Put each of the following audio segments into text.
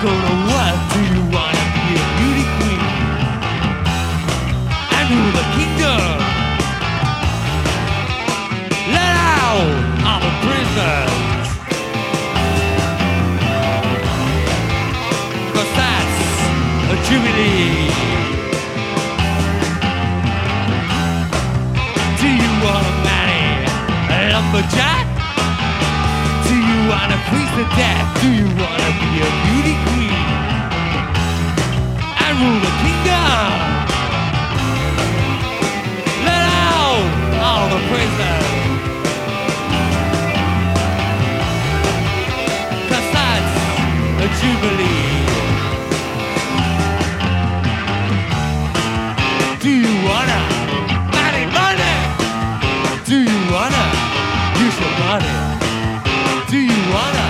gonna what Do you wanna be a beauty queen? And rule the kingdom Let out! I'm a prisoner Cause that's a jubilee Do you wanna marry a lumberjack? Freeze to death? Do you wanna be a beauty queen and rule the kingdom? Let out all the prisoners. Cause that's a jubilee. Do you wanna marry money? Do you wanna use your money? Wanna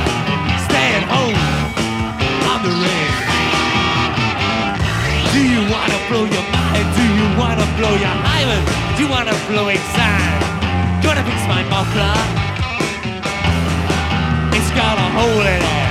stay at home on the ring? Do you wanna blow your mind? Do you wanna blow your hymen? Do you wanna blow inside? Do you wanna fix my muffler? It's got a hole in it.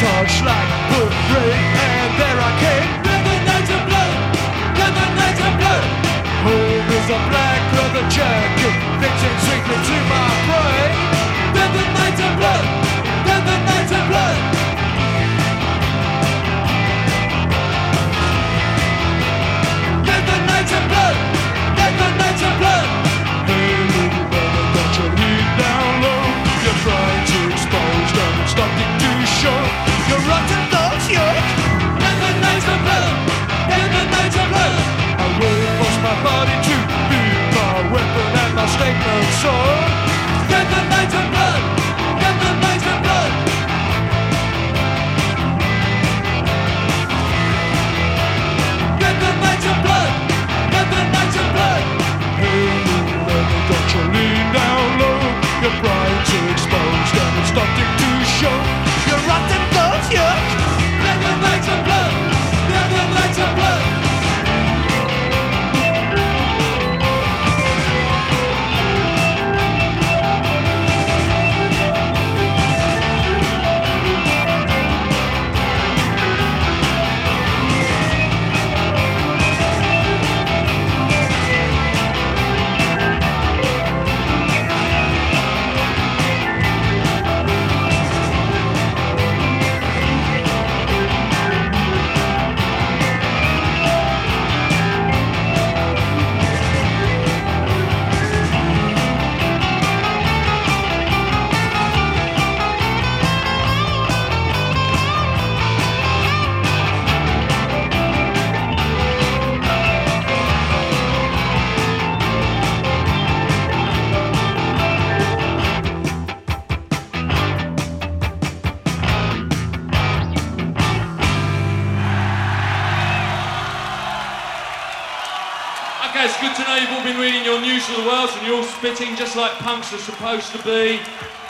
torchlight would break And there I came. Now the nights are blue Now the nights are blue Home is a black leather jacket. open soul. Okay, it's good to know you've all been reading your news of the world and you're all spitting just like punks are supposed to be.